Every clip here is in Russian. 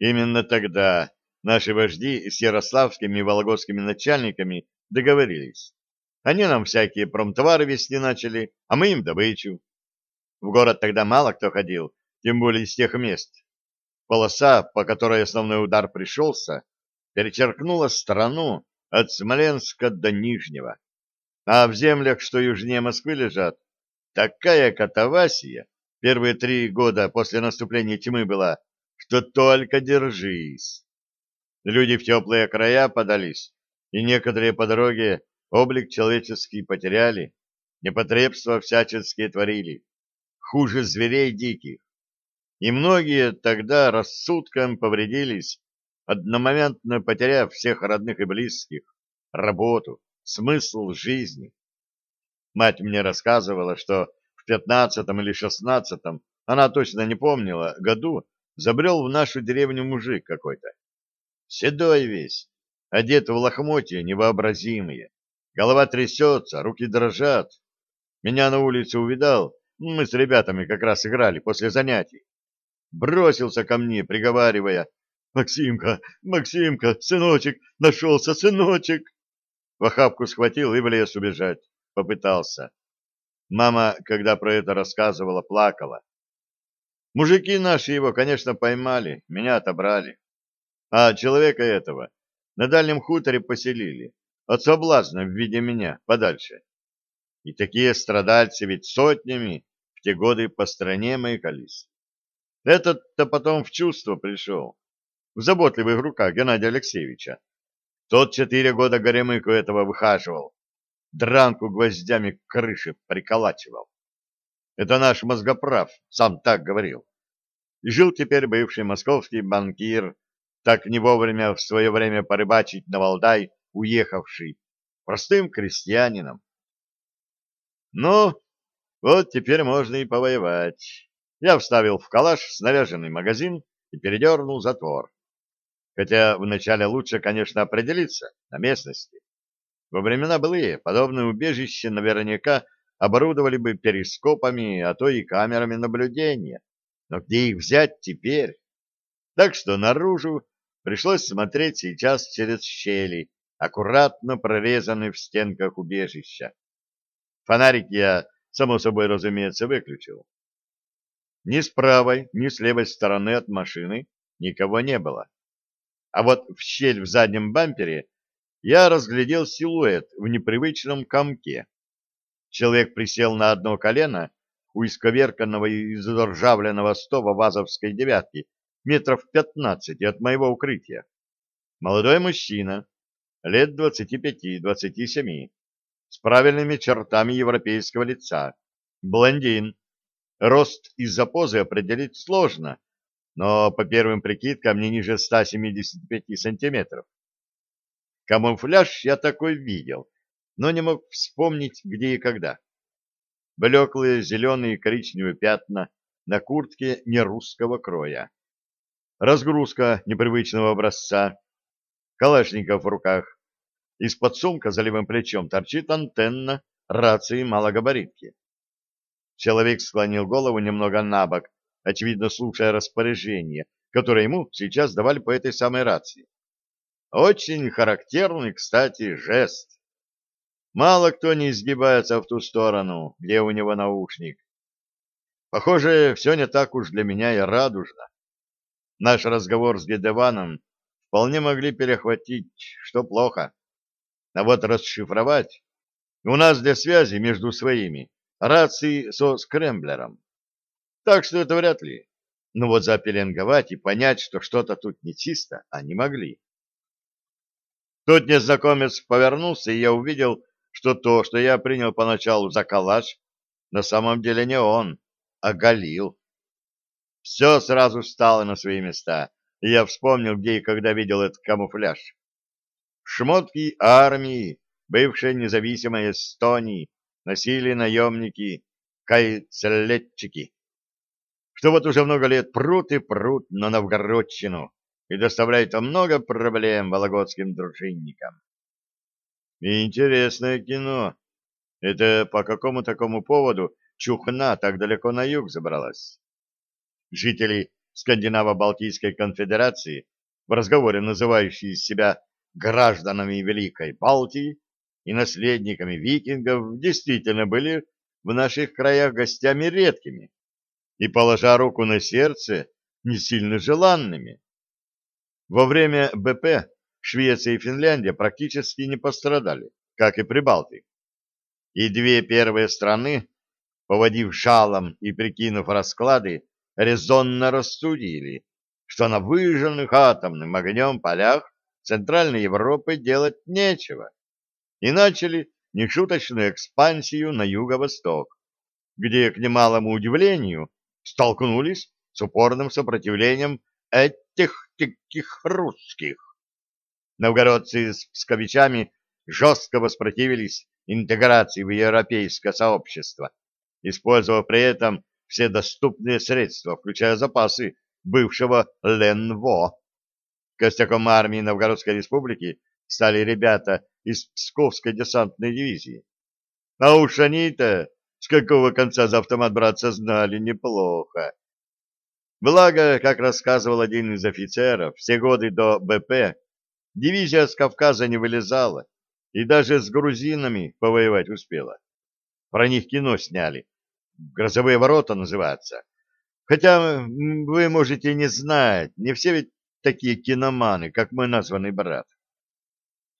Именно тогда наши вожди с ярославскими и вологодскими начальниками договорились. Они нам всякие промтовары вести начали, а мы им добычу. В город тогда мало кто ходил, тем более из тех мест. Полоса, по которой основной удар пришелся, перечеркнула страну от Смоленска до Нижнего. А в землях, что южнее Москвы лежат, такая катавасия первые три года после наступления тьмы была, что только держись. Люди в теплые края подались, и некоторые по дороге облик человеческий потеряли, непотребства всяческие творили, хуже зверей диких. И многие тогда рассудком повредились, одномоментно потеряв всех родных и близких, работу, смысл жизни. Мать мне рассказывала, что в пятнадцатом или шестнадцатом, она точно не помнила, году забрел в нашу деревню мужик какой-то. Седой весь, одет в лохмотья невообразимые. Голова трясется, руки дрожат. Меня на улице увидал, мы с ребятами как раз играли после занятий. Бросился ко мне, приговаривая, «Максимка, Максимка, сыночек, нашелся сыночек!» В охапку схватил и в лес убежать попытался. Мама, когда про это рассказывала, плакала. Мужики наши его, конечно, поймали, меня отобрали. А человека этого на дальнем хуторе поселили, от соблазна в виде меня, подальше. И такие страдальцы ведь сотнями в те годы по стране маякались. Этот-то потом в чувство пришел, в заботливых руках Геннадия Алексеевича. Тот четыре года горемыку этого выхаживал, дранку гвоздями к крыше приколачивал. Это наш мозгоправ, сам так говорил. И жил теперь бывший московский банкир, так не вовремя в свое время порыбачить на Валдай, уехавший, простым крестьянином. Ну, вот теперь можно и повоевать. Я вставил в калаш снаряженный магазин и передернул затвор. Хотя вначале лучше, конечно, определиться на местности. Во времена былые подобные убежища наверняка оборудовали бы перископами, а то и камерами наблюдения. Но где их взять теперь? Так что наружу пришлось смотреть сейчас через щели, аккуратно прорезанные в стенках убежища. Фонарик я, само собой разумеется, выключил. Ни с правой, ни с левой стороны от машины никого не было. А вот в щель в заднем бампере я разглядел силуэт в непривычном комке. Человек присел на одно колено у исковерканного и заржавленного стова вазовской девятки метров пятнадцати от моего укрытия. Молодой мужчина, лет двадцати пяти-двадцати семи, с правильными чертами европейского лица, блондин. Рост из-за позы определить сложно, но по первым прикидкам не ниже 175 сантиметров. Камуфляж я такой видел, но не мог вспомнить, где и когда. Блеклые зеленые и коричневые пятна на куртке нерусского кроя. Разгрузка непривычного образца. Калашников в руках. Из-под сумка за левым плечом торчит антенна рации малогабаритки. Человек склонил голову немного на бок, очевидно слушая распоряжение, которое ему сейчас давали по этой самой рации. Очень характерный, кстати, жест. Мало кто не изгибается в ту сторону, где у него наушник. Похоже, все не так уж для меня и радужно. Наш разговор с Гедеваном вполне могли перехватить, что плохо. А вот расшифровать у нас для связи между своими рации со скрэмблером. Так что это вряд ли. Но вот запеленговать и понять, что что-то тут нечисто, они могли. Тут незнакомец повернулся, и я увидел, что то, что я принял поначалу за калаш, на самом деле не он, а Галил. Все сразу встало на свои места, и я вспомнил, где и когда видел этот камуфляж. Шмотки армии, бывшей независимой Эстонии, носили наемники, кайцелетчики, что вот уже много лет прут и прут на Новгородчину, и доставляет много проблем вологодским дружинникам. Интересное кино. Это по какому такому поводу Чухна так далеко на юг забралась? Жители Скандинаво-Балтийской конфедерации, в разговоре называющие себя гражданами Великой Балтии и наследниками викингов, действительно были в наших краях гостями редкими и, положа руку на сердце, не сильно желанными. Во время БП Швеция и Финляндия практически не пострадали, как и Прибалтик. И две первые страны, поводив шалом и прикинув расклады, резонно рассудили, что на выжженных атомным огнем полях Центральной Европы делать нечего, и начали нешуточную экспансию на юго-восток, где, к немалому удивлению, столкнулись с упорным сопротивлением этих таких русских. Новгородцы с псковичами жестко воспротивились интеграции в европейское сообщество, используя при этом все доступные средства, включая запасы бывшего Ленво. Костяком армии Новгородской республики стали ребята из Псковской десантной дивизии. А уж они-то с какого конца за автомат браться знали неплохо. Благо, как рассказывал один из офицеров, все годы до БП дивизия с Кавказа не вылезала и даже с грузинами повоевать успела. Про них кино сняли. «Грозовые ворота» называется. Хотя вы можете не знать, не все ведь такие киноманы, как мой названный брат.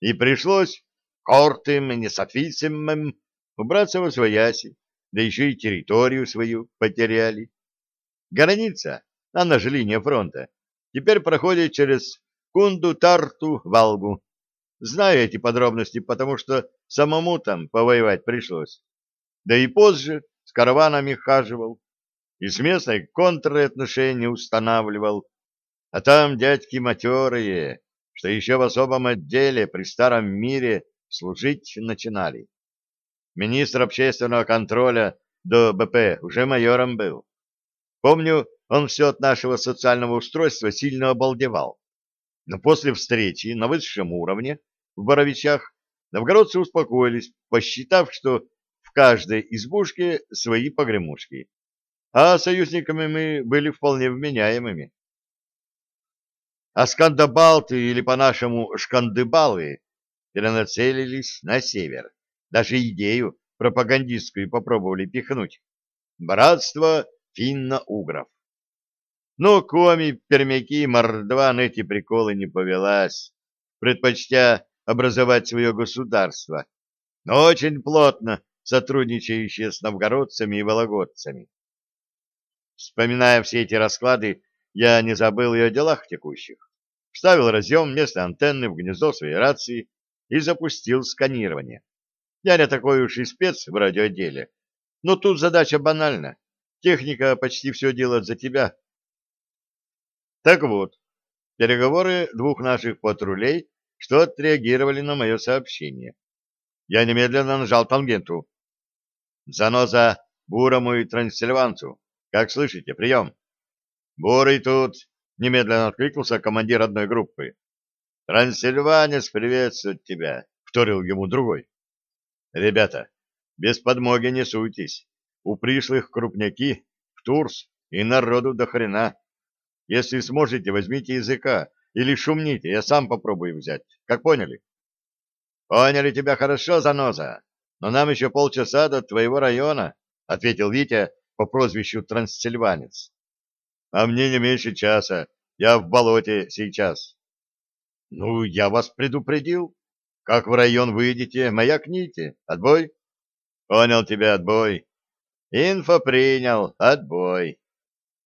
И пришлось кортым и несофисимым убраться во свояси, да еще и территорию свою потеряли. Граница, она же линия фронта, теперь проходит через Кунду-Тарту, Валгу. Знаю эти подробности, потому что самому там повоевать пришлось. Да и позже с караванами хаживал и с местной контрой отношения устанавливал. А там дядьки матерые, что еще в особом отделе при старом мире служить начинали. Министр общественного контроля до БП уже майором был. Помню, он все от нашего социального устройства сильно обалдевал. Но после встречи на высшем уровне в Боровичах новгородцы успокоились, посчитав, что в каждой избушке свои погремушки, а союзниками мы были вполне вменяемыми. А скандабалты, или по-нашему шкандыбалы, перенацелились на север. Даже идею пропагандистскую попробовали пихнуть. Братство финно-угров. Но коми, пермяки, мордва на эти приколы не повелась, предпочтя образовать свое государство, но очень плотно сотрудничающее с новгородцами и вологодцами. Вспоминая все эти расклады, я не забыл и о делах текущих. Вставил разъем местной антенны в гнездо своей рации и запустил сканирование. Я не такой уж и спец в радиоделе, но тут задача банальна. Техника почти все делает за тебя. Так вот, переговоры двух наших патрулей, что отреагировали на мое сообщение. Я немедленно нажал тангенту. Заноза Бурому и Трансильванцу. Как слышите, прием. Бурый тут, немедленно откликнулся командир одной группы. Трансильванец приветствует тебя, вторил ему другой. Ребята, без подмоги не суйтесь. У пришлых крупняки, в Турс и народу до хрена. Если сможете, возьмите языка или шумните, я сам попробую взять. Как поняли? Поняли тебя хорошо, заноза, но нам еще полчаса до твоего района, ответил Витя по прозвищу Транссильванец. А мне не меньше часа. Я в болоте сейчас. Ну, я вас предупредил. Как в район выйдете, маякните. Отбой? Понял тебя, отбой. Инфо принял, отбой.